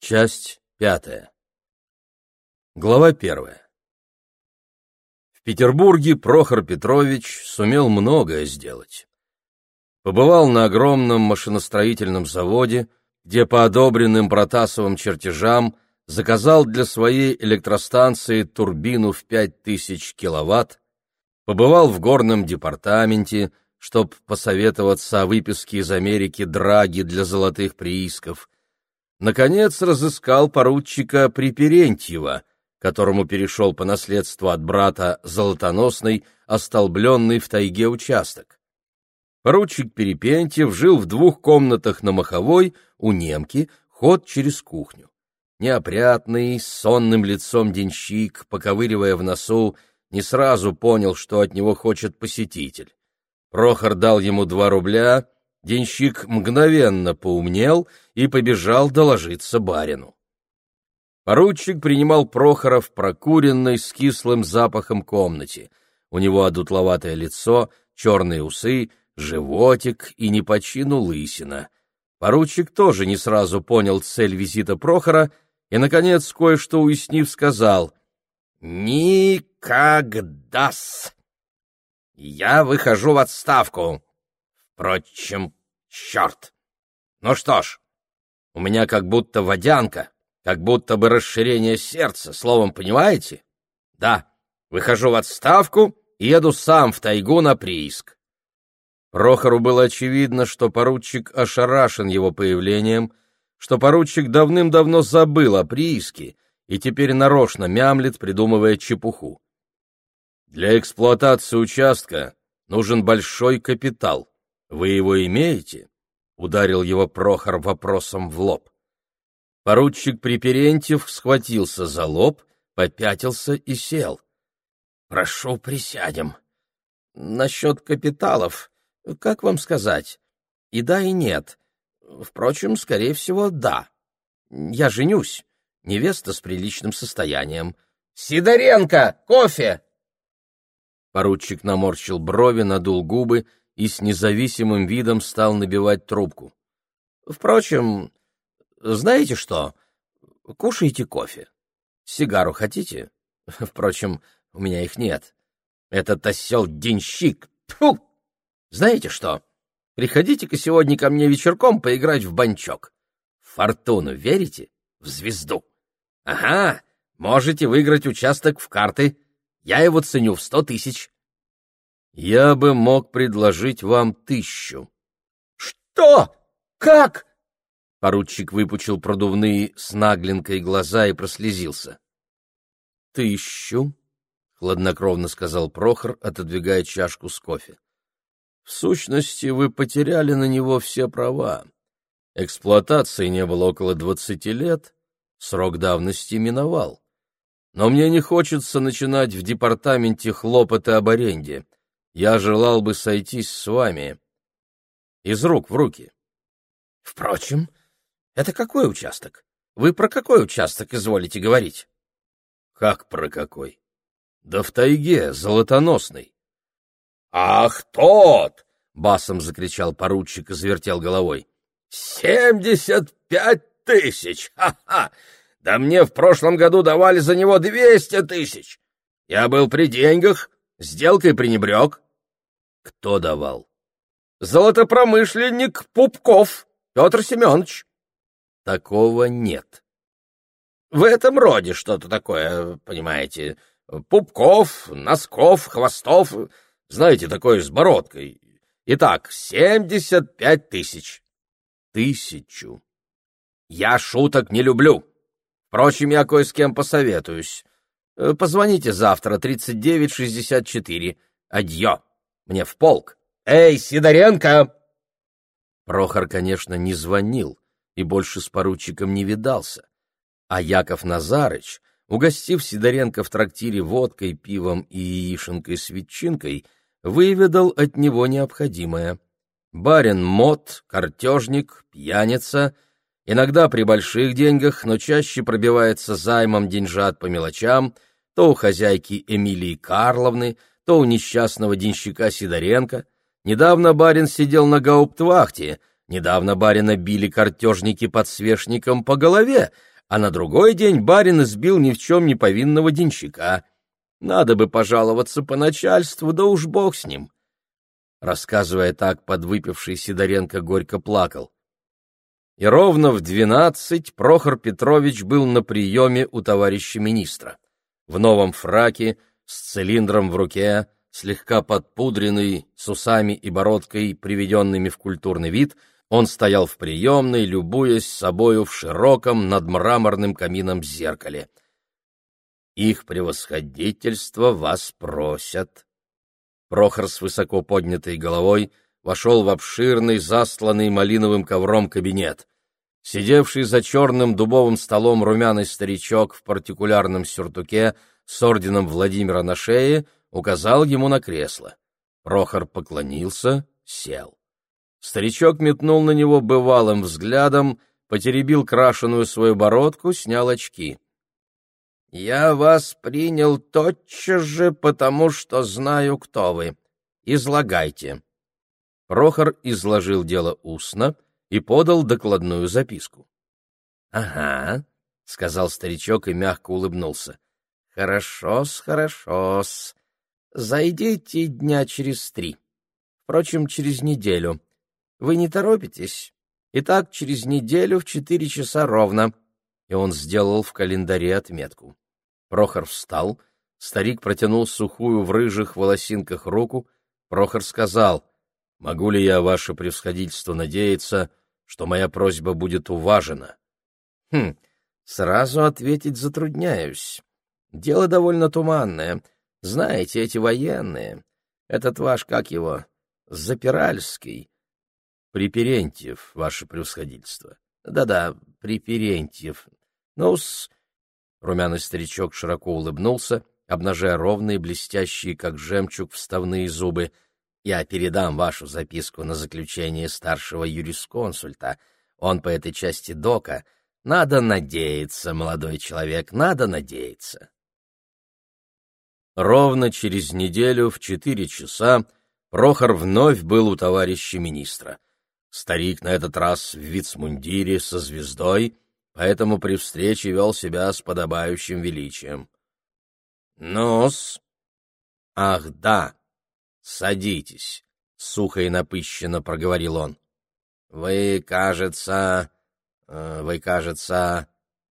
Часть пятая. Глава первая. В Петербурге Прохор Петрович сумел многое сделать. Побывал на огромном машиностроительном заводе, где по одобренным Протасовым чертежам заказал для своей электростанции турбину в 5000 киловатт, побывал в горном департаменте, чтобы посоветоваться о выписке из Америки драги для золотых приисков, наконец разыскал поручика Приперентьева, которому перешел по наследству от брата золотоносный, остолбленный в тайге участок. Поручик Перепентьев жил в двух комнатах на Маховой, у немки, ход через кухню. Неопрятный, с сонным лицом денщик, поковыривая в носу, не сразу понял, что от него хочет посетитель. Прохор дал ему два рубля — Денщик мгновенно поумнел и побежал доложиться барину. Поручик принимал Прохора в прокуренной с кислым запахом комнате. У него одутловатое лицо, черные усы, животик и не по чину лысина. Поручик тоже не сразу понял цель визита Прохора и, наконец, кое-что уяснив, сказал «Никогда-с! Я выхожу в отставку!» Впрочем, черт! Ну что ж, у меня как будто водянка, как будто бы расширение сердца, словом, понимаете? Да, выхожу в отставку и еду сам в тайгу на прииск. Прохору было очевидно, что поручик ошарашен его появлением, что поручик давным-давно забыл о прииске и теперь нарочно мямлет, придумывая чепуху. Для эксплуатации участка нужен большой капитал. Вы его имеете? Ударил его Прохор вопросом в лоб. Поручик Приперентьев схватился за лоб, попятился и сел. Прошу, присядем. Насчет капиталов, как вам сказать? И да, и нет. Впрочем, скорее всего, да. Я женюсь. Невеста с приличным состоянием. Сидоренко, кофе! Поручик наморщил брови, надул губы и с независимым видом стал набивать трубку. Впрочем, знаете что? Кушайте кофе. Сигару хотите? Впрочем, у меня их нет. Этот осел денщик. Тьфу! Знаете что? Приходите-ка сегодня ко мне вечерком поиграть в банчок. В фортуну верите? В звезду. Ага, можете выиграть участок в карты. Я его ценю в сто тысяч. Я бы мог предложить вам тысячу. Что? Как? Поручик выпучил продувные с наглинкой глаза и прослезился. Тысячу, хладнокровно сказал Прохор, отодвигая чашку с кофе. В сущности, вы потеряли на него все права. Эксплуатации не было около двадцати лет, срок давности миновал. Но мне не хочется начинать в департаменте хлопоты об аренде я желал бы сойтись с вами из рук в руки. Впрочем, это какой участок? Вы про какой участок изволите говорить? Как про какой? Да в тайге, золотоносный. Ах, тот! басом закричал поручик и завертел головой. Семьдесят пять тысяч! Ха-ха! Да мне в прошлом году давали за него двести тысяч! Я был при деньгах, Сделкой пренебрег. Кто давал? Золотопромышленник Пупков Петр Семенович. Такого нет. В этом роде что-то такое, понимаете. Пупков, носков, хвостов, знаете, такое с бородкой. Итак, семьдесят пять тысяч. Тысячу. Я шуток не люблю. Впрочем, я кое с кем посоветуюсь. Э, позвоните завтра, 3964. Адьё. Мне в полк. Эй, Сидоренко!» Прохор, конечно, не звонил и больше с поручиком не видался. А Яков Назарыч, угостив Сидоренко в трактире водкой, пивом и яишенкой с ветчинкой, выведал от него необходимое. Барин мод, картежник, пьяница — иногда при больших деньгах, но чаще пробивается займом деньжат по мелочам — то у хозяйки Эмилии Карловны, то у несчастного денщика Сидоренко. Недавно барин сидел на гауптвахте, недавно барина били картежники подсвечником по голове, а на другой день барин избил ни в чем не повинного денщика. Надо бы пожаловаться по начальству, да уж бог с ним. Рассказывая так, подвыпивший Сидоренко горько плакал. И ровно в двенадцать Прохор Петрович был на приеме у товарища министра. В новом фраке, с цилиндром в руке, слегка подпудренный, с усами и бородкой, приведенными в культурный вид, он стоял в приемной, любуясь собою в широком над мраморным камином зеркале. «Их превосходительство вас просят», Прохор с высоко поднятой головой вошел в обширный, застланный малиновым ковром кабинет. Сидевший за черным дубовым столом румяный старичок в партикулярном сюртуке с орденом Владимира на шее указал ему на кресло. Прохор поклонился, сел. Старичок метнул на него бывалым взглядом, потеребил крашеную свою бородку, снял очки. «Я вас принял тотчас же, потому что знаю, кто вы. Излагайте». Прохор изложил дело устно и подал докладную записку. «Ага», — сказал старичок и мягко улыбнулся. «Хорошо-с, хорошо-с. Зайдите дня через три. Впрочем, через неделю. Вы не торопитесь? Итак, через неделю в четыре часа ровно». И он сделал в календаре отметку. Прохор встал, старик протянул сухую в рыжих волосинках руку. Прохор сказал, «Могу ли я, ваше превосходительство, надеяться, что моя просьба будет уважена?» «Хм, сразу ответить затрудняюсь. Дело довольно туманное. Знаете, эти военные, этот ваш, как его, Запиральский, Приперентьев, ваше превосходительство. Да-да, Приперентьев. Ну-с, Румяный старичок широко улыбнулся, обнажая ровные, блестящие, как жемчуг, вставные зубы. «Я передам вашу записку на заключение старшего юрисконсульта. Он по этой части дока. Надо надеяться, молодой человек, надо надеяться». Ровно через неделю в четыре часа Прохор вновь был у товарища министра. Старик на этот раз в вицмундире со звездой — поэтому при встрече вел себя с подобающим величием. «Ну-с! Ах, да! Садитесь!» — сухо и напыщенно проговорил он. «Вы, кажется... Э, вы, кажется,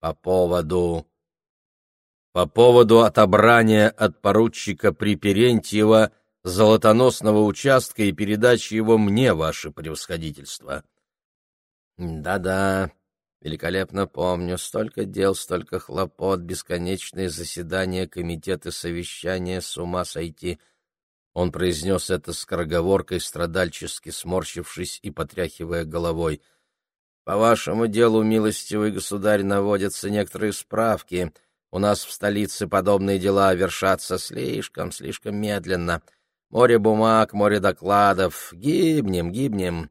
по поводу...» «По поводу отобрания от поручика Приперентьева золотоносного участка и передачи его мне, ваше превосходительство». «Да-да», Великолепно помню. Столько дел, столько хлопот, бесконечные заседания, комитеты, совещания, с ума сойти. Он произнес это скороговоркой, страдальчески сморщившись и потряхивая головой. «По вашему делу, милостивый государь, наводятся некоторые справки. У нас в столице подобные дела вершатся слишком, слишком медленно. Море бумаг, море докладов. Гибнем, гибнем.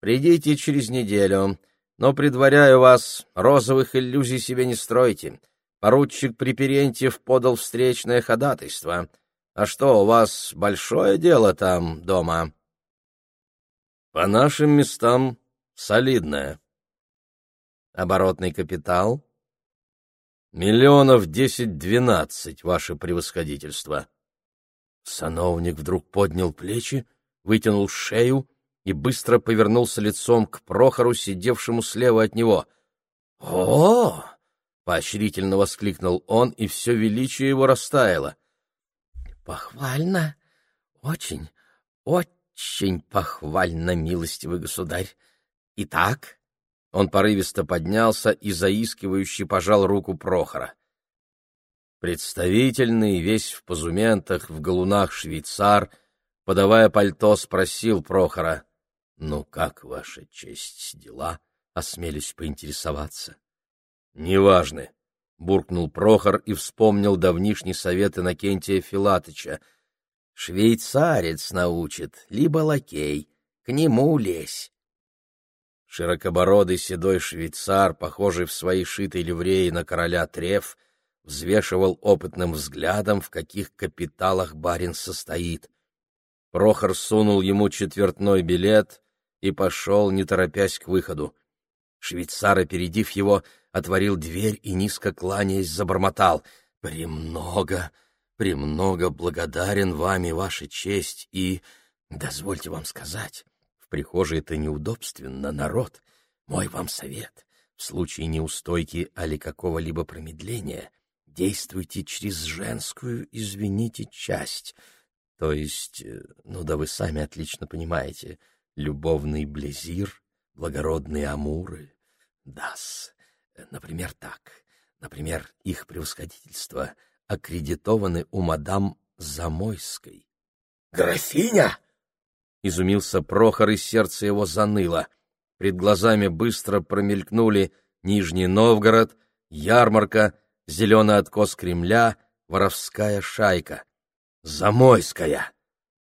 Придите через неделю». Но, предваряю вас, розовых иллюзий себе не стройте. Поручик Приперентьев подал встречное ходатайство. А что, у вас большое дело там дома? По нашим местам солидное. Оборотный капитал? Миллионов десять-двенадцать, ваше превосходительство. Сановник вдруг поднял плечи, вытянул шею и быстро повернулся лицом к Прохору, сидевшему слева от него. «О!» — поощрительно воскликнул он, и все величие его растаяло. «Похвально, очень, очень похвально, милостивый государь. Итак...» Он порывисто поднялся и заискивающе пожал руку Прохора. Представительный, весь в позументах, в галунах швейцар, подавая пальто, спросил Прохора. «Ну как, ваша честь, дела?» — осмелюсь поинтересоваться. «Неважны», — буркнул Прохор и вспомнил давнишний совет Иннокентия Филатыча. «Швейцарец научит, либо лакей, к нему лезь». Широкобородый седой швейцар, похожий в своей шитой ливреи на короля Треф, взвешивал опытным взглядом, в каких капиталах барин состоит. Прохор сунул ему четвертной билет — и пошел, не торопясь к выходу. Швейцар, опередив его, отворил дверь и, низко кланяясь, забормотал. «Премного, премного благодарен вами, ваша честь, и, дозвольте вам сказать, в прихожей это неудобственно, народ. Мой вам совет. В случае неустойки али какого-либо промедления действуйте через женскую, извините, часть. То есть, э, ну да вы сами отлично понимаете, любовный близир, благородные амуры. Дас. Например, так. Например, их превосходительство аккредитованы у мадам Замойской. «Графиня!» — изумился Прохор, и сердце его заныло. Пред глазами быстро промелькнули Нижний Новгород, ярмарка, зеленый откос Кремля, воровская шайка. Замойская!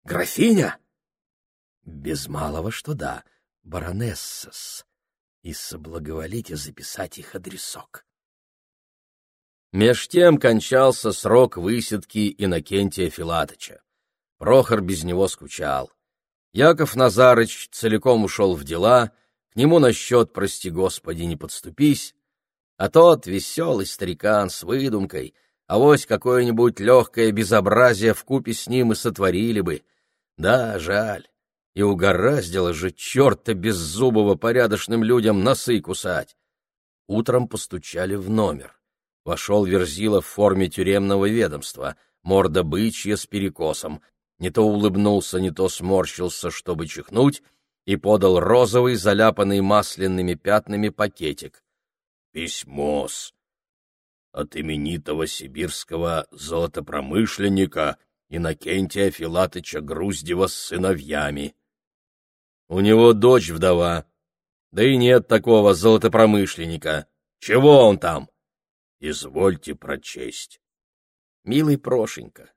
Графиня? Без малого что да, баронессас. И соблаговолите записать их адресок. Меж тем кончался срок высадки Иннокентия Филатыча. Прохор без него скучал. Яков Назарыч целиком ушел в дела, к нему на счет, прости господи, не подступись, а тот веселый старикан с выдумкой, авось какое-нибудь легкое безобразие в купе с ним и сотворили бы. Да, жаль. И угораздило же черта беззубого порядочным людям носы кусать. Утром постучали в номер. Вошел Верзила в форме тюремного ведомства, морда бычья с перекосом, не то улыбнулся, не то сморщился, чтобы чихнуть, и подал розовый, заляпанный масляными пятнами пакетик. «Письмо-с от именитого сибирского золотопромышленника Иннокентия Филатыча Груздева с сыновьями. У него дочь вдова, да и нет такого золотопромышленника. Чего он там? Извольте прочесть. Милый Прошенька,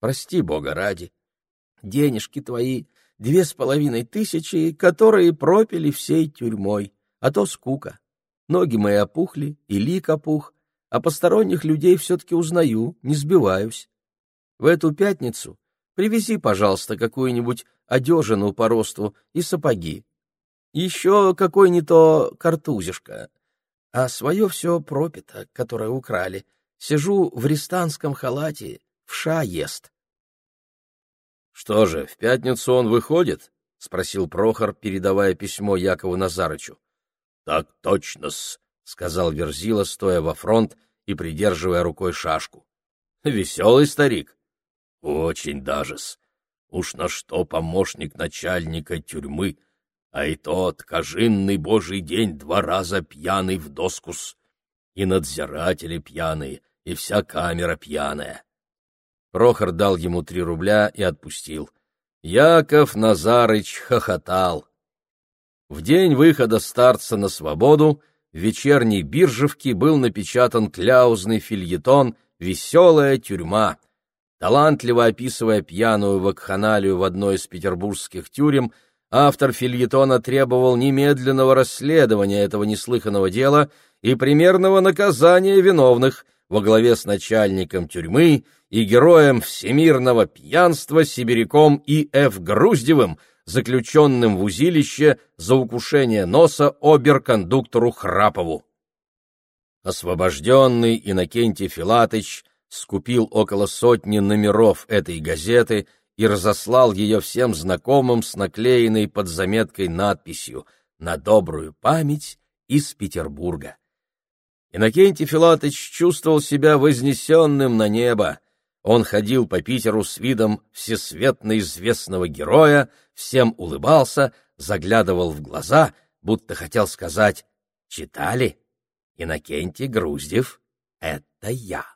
прости Бога ради, денежки твои две с половиной тысячи, которые пропили всей тюрьмой, а то скука. Ноги мои опухли, и лик опух, а посторонних людей все-таки узнаю, не сбиваюсь. В эту пятницу привези, пожалуйста, какую-нибудь одежину по росту и сапоги. Еще какой-не то картузишка. А свое все пропито, которое украли. Сижу в рестанском халате, в ша ест. Что же, в пятницу он выходит? — спросил Прохор, передавая письмо Якову Назарычу. — Так точно-с, — сказал Верзила, стоя во фронт и придерживая рукой шашку. — Веселый старик. — Очень даже-с. Уж на что помощник начальника тюрьмы, а и тот кожинный божий день два раза пьяный в доскус. И надзиратели пьяные, и вся камера пьяная. Прохор дал ему три рубля и отпустил. Яков Назарыч хохотал. В день выхода старца на свободу в вечерней биржевке был напечатан кляузный фильетон «Веселая тюрьма». Талантливо описывая пьяную вакханалию в одной из петербургских тюрем, автор фильетона требовал немедленного расследования этого неслыханного дела и примерного наказания виновных во главе с начальником тюрьмы и героем всемирного пьянства сибиряком И.Ф. Груздевым, заключенным в узилище за укушение носа оберкондуктору Храпову. Освобожденный Иннокентий Филатыч скупил около сотни номеров этой газеты и разослал ее всем знакомым с наклеенной под заметкой надписью «На добрую память из Петербурга». Иннокентий Филатыч чувствовал себя вознесенным на небо, он ходил по Питеру с видом всесветно известного героя, всем улыбался, заглядывал в глаза, будто хотел сказать «Читали? Иннокентий Груздев — это я».